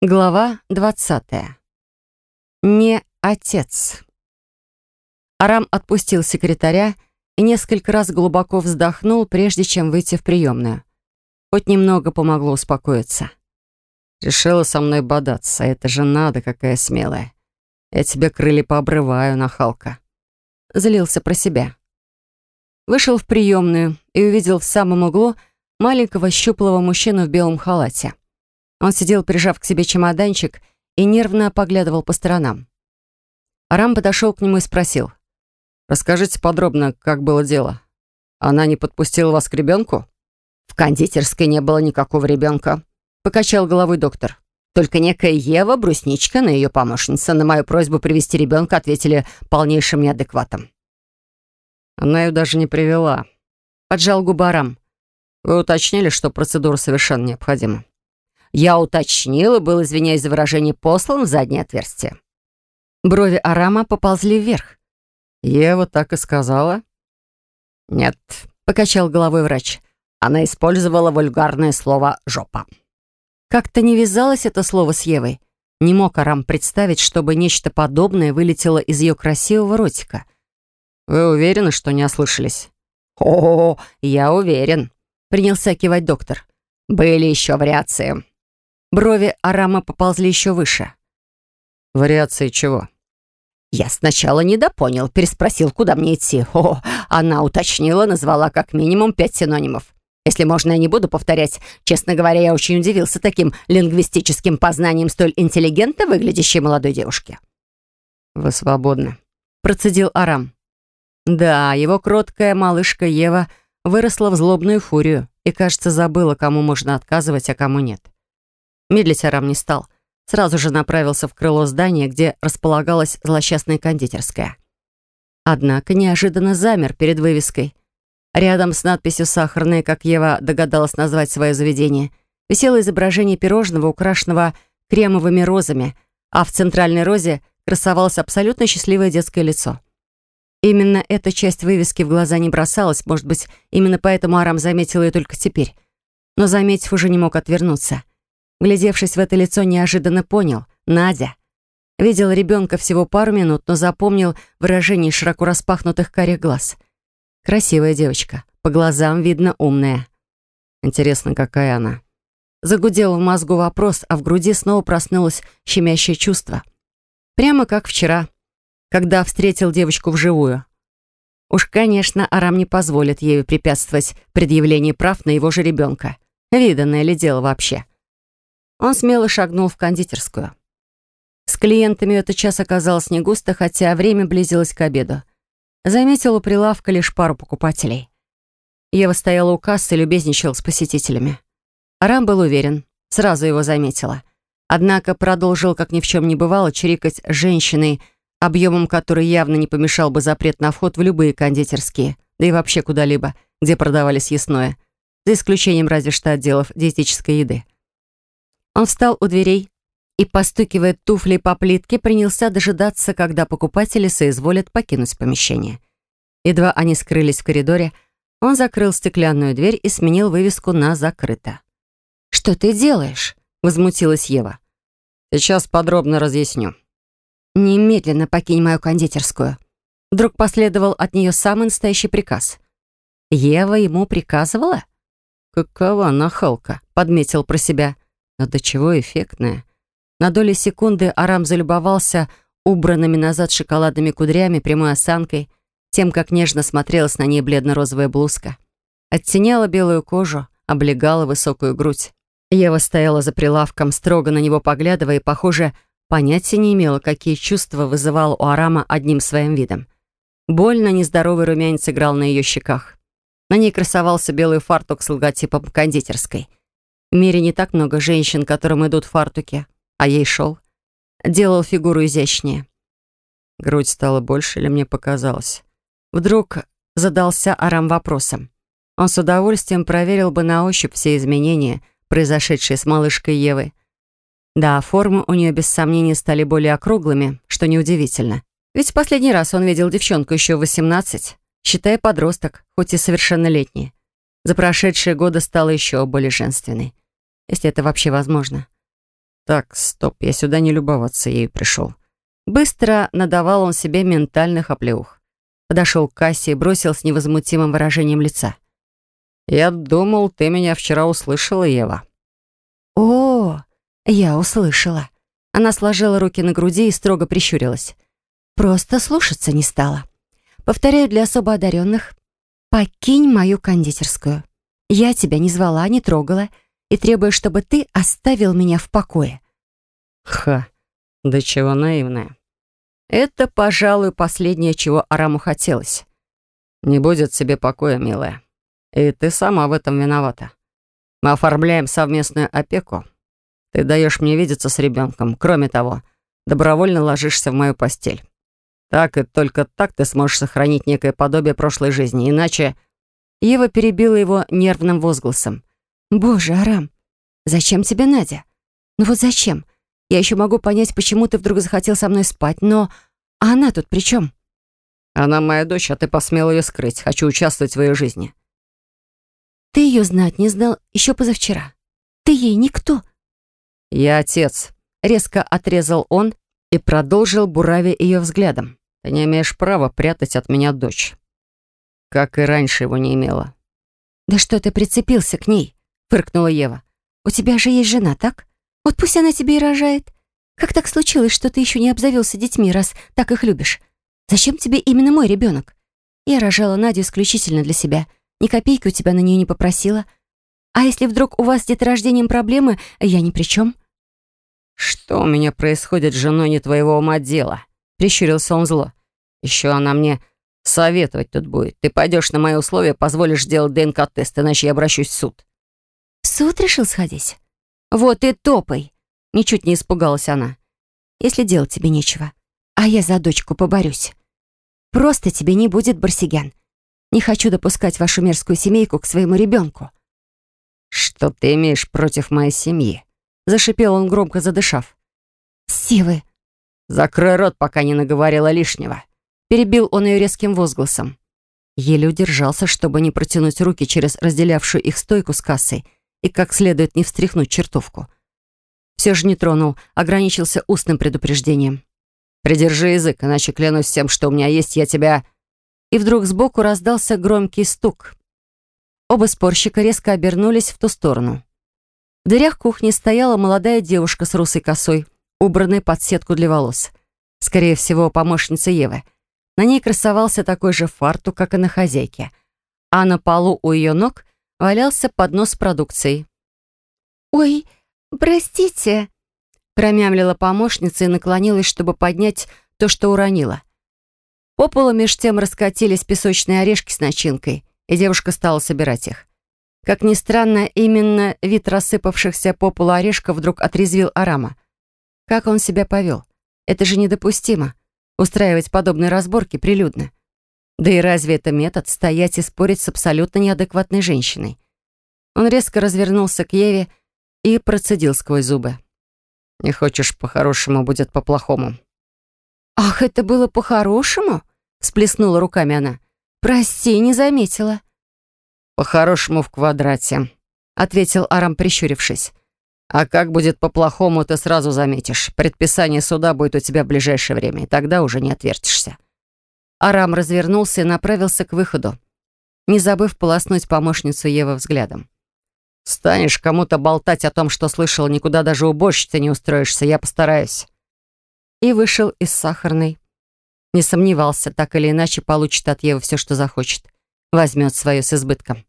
Глава 20. Не отец. Арам отпустил секретаря и несколько раз глубоко вздохнул, прежде чем выйти в приемную. Хоть немного помогло успокоиться. Решила со мной бодаться. Это же надо, какая смелая. Я тебе крылья пообрываю, нахалка. Злился про себя. Вышел в приемную и увидел в самом углу маленького щуплого мужчину в белом халате. Он сидел, прижав к себе чемоданчик, и нервно поглядывал по сторонам. Арам подошел к нему и спросил. «Расскажите подробно, как было дело. Она не подпустила вас к ребенку?» «В кондитерской не было никакого ребенка», — покачал головой доктор. «Только некая Ева, брусничка, на ее помощница, на мою просьбу привести ребенка ответили полнейшим неадекватом». «Она ее даже не привела», — поджал губы Арам. «Вы уточнили, что процедура совершенно необходима?» Я уточнил и был, извиняюсь за выражение, послан в заднее отверстие. Брови Арама поползли вверх. «Ева так и сказала?» «Нет», — покачал головой врач. Она использовала вульгарное слово «жопа». Как-то не вязалось это слово с Евой. Не мог Арам представить, чтобы нечто подобное вылетело из ее красивого ротика. «Вы уверены, что не ослышались?» «О, я уверен», — принялся кивать доктор. «Были еще вариации. Брови Арама поползли еще выше. «Вариации чего?» Я сначала недопонял, переспросил, куда мне идти. О, она уточнила, назвала как минимум пять синонимов. Если можно, я не буду повторять. Честно говоря, я очень удивился таким лингвистическим познанием столь интеллигентно выглядящей молодой девушки. «Вы свободны», — процедил Арам. Да, его кроткая малышка Ева выросла в злобную фурию и, кажется, забыла, кому можно отказывать, а кому нет. Медлить Арам не стал. Сразу же направился в крыло здания, где располагалась злосчастная кондитерская. Однако неожиданно замер перед вывеской. Рядом с надписью «Сахарная», как Ева догадалась назвать свое заведение, висело изображение пирожного, украшенного кремовыми розами, а в центральной розе красовалось абсолютно счастливое детское лицо. Именно эта часть вывески в глаза не бросалась, может быть, именно поэтому Арам заметил ее только теперь. Но, заметив, уже не мог отвернуться. Глядевшись в это лицо, неожиданно понял — Надя. Видел ребенка всего пару минут, но запомнил выражение широко распахнутых карих глаз. Красивая девочка, по глазам видно умная. Интересно, какая она. Загудел в мозгу вопрос, а в груди снова проснулось щемящее чувство. Прямо как вчера, когда встретил девочку вживую. Уж, конечно, Арам не позволит ей препятствовать предъявлению прав на его же ребенка. Виданное ли дело вообще? Он смело шагнул в кондитерскую. С клиентами этот час оказалось не густо, хотя время близилось к обеду. Заметил у прилавка лишь пару покупателей. Ева стояла у кассы и любезничала с посетителями. Арам был уверен, сразу его заметила. Однако продолжил, как ни в чем не бывало, чирикать женщиной, объемом которой явно не помешал бы запрет на вход в любые кондитерские, да и вообще куда-либо, где продавались ясное, за исключением разве что отделов диетической еды. Он встал у дверей и, постукивая туфлей по плитке, принялся дожидаться, когда покупатели соизволят покинуть помещение. Едва они скрылись в коридоре, он закрыл стеклянную дверь и сменил вывеску на «закрыто». «Что ты делаешь?» — возмутилась Ева. «Сейчас подробно разъясню». «Немедленно покинь мою кондитерскую». Вдруг последовал от нее самый настоящий приказ. Ева ему приказывала? «Какова нахалка», — подметил про себя. Но до чего эффектная. На доли секунды Арам залюбовался убранными назад шоколадными кудрями, прямой осанкой, тем, как нежно смотрелась на ней бледно-розовая блузка. Оттеняла белую кожу, облегала высокую грудь. Ева стояла за прилавком, строго на него поглядывая, и, похоже, понятия не имела, какие чувства вызывал у Арама одним своим видом. Больно нездоровый румянец играл на ее щеках. На ней красовался белый фартук с логотипом кондитерской. В мире не так много женщин, которым идут фартуки, а ей шел. Делал фигуру изящнее. Грудь стала больше или мне показалось? Вдруг задался Арам вопросом. Он с удовольствием проверил бы на ощупь все изменения, произошедшие с малышкой Евой. Да, формы у нее без сомнения стали более округлыми, что неудивительно. Ведь в последний раз он видел девчонку еще в 18, считая подросток, хоть и совершеннолетний. За прошедшие годы стала еще более женственной если это вообще возможно. Так, стоп, я сюда не любоваться ею пришел. Быстро надавал он себе ментальных оплеух. Подошел к кассе и бросил с невозмутимым выражением лица. «Я думал, ты меня вчера услышала, Ева». «О, я услышала». Она сложила руки на груди и строго прищурилась. «Просто слушаться не стала. Повторяю для особо одаренных. Покинь мою кондитерскую. Я тебя не звала, не трогала и требую, чтобы ты оставил меня в покое». «Ха, да чего наивная. Это, пожалуй, последнее, чего Араму хотелось. Не будет себе покоя, милая. И ты сама в этом виновата. Мы оформляем совместную опеку. Ты даешь мне видеться с ребенком. Кроме того, добровольно ложишься в мою постель. Так и только так ты сможешь сохранить некое подобие прошлой жизни. Иначе...» Ева перебила его нервным возгласом. «Боже, Арам, зачем тебе Надя? Ну вот зачем? Я еще могу понять, почему ты вдруг захотел со мной спать, но... А она тут при чем? Она моя дочь, а ты посмел ее скрыть. Хочу участвовать в ее жизни. Ты ее знать не знал еще позавчера. Ты ей никто. Я отец. Резко отрезал он и продолжил буравя ее взглядом. Ты не имеешь права прятать от меня дочь. Как и раньше его не имела. Да что ты прицепился к ней? Фыркнула Ева. У тебя же есть жена, так? Вот пусть она тебе и рожает. Как так случилось, что ты еще не обзавелся детьми, раз так их любишь? Зачем тебе именно мой ребенок? Я рожала Надю исключительно для себя. Ни копейки у тебя на нее не попросила. А если вдруг у вас с деторождением проблемы, я ни при чем. «Что у меня происходит с женой не твоего ума дела?» Прищурился он зло. «Еще она мне советовать тут будет. Ты пойдешь на мои условия, позволишь сделать ДНК-тест, иначе я обращусь в суд». «В суд решил сходить?» «Вот и топай!» Ничуть не испугалась она. «Если делать тебе нечего, а я за дочку поборюсь. Просто тебе не будет, Барсигян. Не хочу допускать вашу мерзкую семейку к своему ребенку». «Что ты имеешь против моей семьи?» Зашипел он, громко задышав. «Сивы!» «Закрой рот, пока не наговорила лишнего!» Перебил он ее резким возгласом. Еле удержался, чтобы не протянуть руки через разделявшую их стойку с кассой и как следует не встряхнуть чертовку. Все же не тронул, ограничился устным предупреждением. «Придержи язык, иначе клянусь всем, что у меня есть, я тебя...» И вдруг сбоку раздался громкий стук. Оба спорщика резко обернулись в ту сторону. В дверях кухни стояла молодая девушка с русой косой, убранной под сетку для волос. Скорее всего, помощница Евы. На ней красовался такой же фартук, как и на хозяйке. А на полу у ее ног валялся поднос с продукцией. «Ой, простите», — промямлила помощница и наклонилась, чтобы поднять то, что уронила. По полу меж тем раскатились песочные орешки с начинкой, и девушка стала собирать их. Как ни странно, именно вид рассыпавшихся по полу орешков вдруг отрезвил Арама. Как он себя повел? Это же недопустимо. Устраивать подобные разборки прилюдно. Да и разве это метод стоять и спорить с абсолютно неадекватной женщиной? Он резко развернулся к Еве и процедил сквозь зубы. «Не хочешь по-хорошему, будет по-плохому». «Ах, это было по-хорошему?» — сплеснула руками она. «Прости, не заметила». «По-хорошему в квадрате», — ответил Арам, прищурившись. «А как будет по-плохому, ты сразу заметишь. Предписание суда будет у тебя в ближайшее время, и тогда уже не отвертишься». Арам развернулся и направился к выходу, не забыв полоснуть помощницу Евы взглядом. «Станешь кому-то болтать о том, что слышал, никуда даже уборщицы не устроишься, я постараюсь». И вышел из сахарной. Не сомневался, так или иначе получит от Евы все, что захочет. Возьмет свое с избытком.